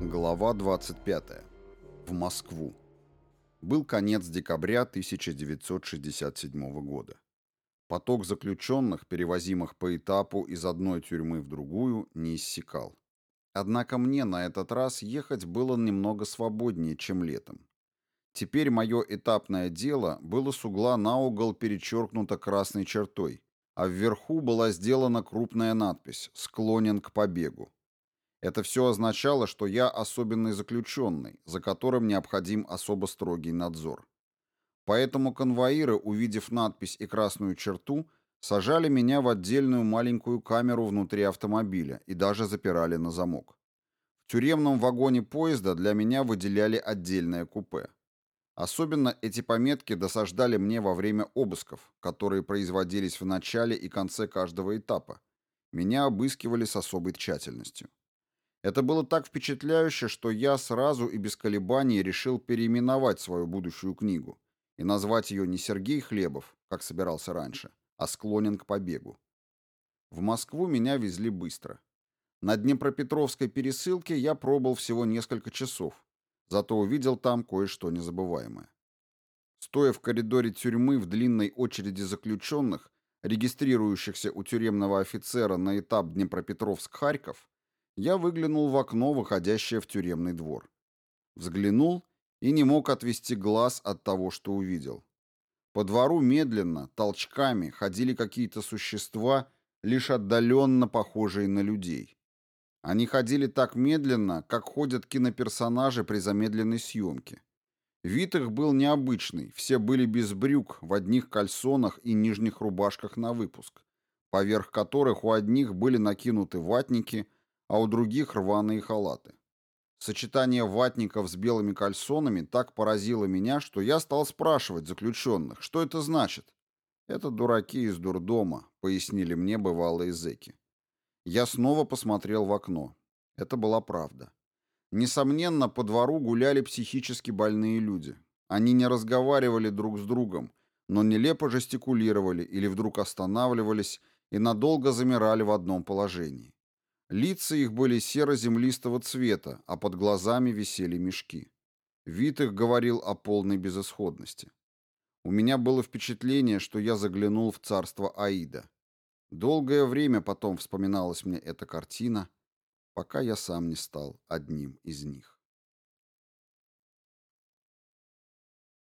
Глава 25. В Москву. Был конец декабря 1967 года. Поток заключенных, перевозимых по этапу из одной тюрьмы в другую, не иссякал. Однако мне на этот раз ехать было немного свободнее, чем летом. Теперь мое этапное дело было с угла на угол перечеркнуто красной чертой, а вверху была сделана крупная надпись «Склонен к побегу». Это все означало, что я особенный заключенный, за которым необходим особо строгий надзор. Поэтому конвоиры, увидев надпись и красную черту, сажали меня в отдельную маленькую камеру внутри автомобиля и даже запирали на замок. В тюремном вагоне поезда для меня выделяли отдельное купе. Особенно эти пометки досаждали мне во время обысков, которые производились в начале и конце каждого этапа. Меня обыскивали с особой тщательностью. Это было так впечатляюще, что я сразу и без колебаний решил переименовать свою будущую книгу и назвать ее не Сергей Хлебов, как собирался раньше, а «Склонен к побегу». В Москву меня везли быстро. На Днепропетровской пересылке я пробыл всего несколько часов, зато увидел там кое-что незабываемое. Стоя в коридоре тюрьмы в длинной очереди заключенных, регистрирующихся у тюремного офицера на этап Днепропетровск-Харьков, я выглянул в окно, выходящее в тюремный двор. Взглянул и не мог отвести глаз от того, что увидел. По двору медленно, толчками ходили какие-то существа, лишь отдаленно похожие на людей. Они ходили так медленно, как ходят киноперсонажи при замедленной съемке. Вид их был необычный, все были без брюк, в одних кальсонах и нижних рубашках на выпуск, поверх которых у одних были накинуты ватники, а у других рваные халаты. Сочетание ватников с белыми кальсонами так поразило меня, что я стал спрашивать заключенных, что это значит. «Это дураки из дурдома», — пояснили мне бывалые зэки. Я снова посмотрел в окно. Это была правда. Несомненно, по двору гуляли психически больные люди. Они не разговаривали друг с другом, но нелепо жестикулировали или вдруг останавливались и надолго замирали в одном положении. Лица их были серо-землистого цвета, а под глазами висели мешки. Вид их говорил о полной безысходности. У меня было впечатление, что я заглянул в царство Аида. Долгое время потом вспоминалась мне эта картина, пока я сам не стал одним из них.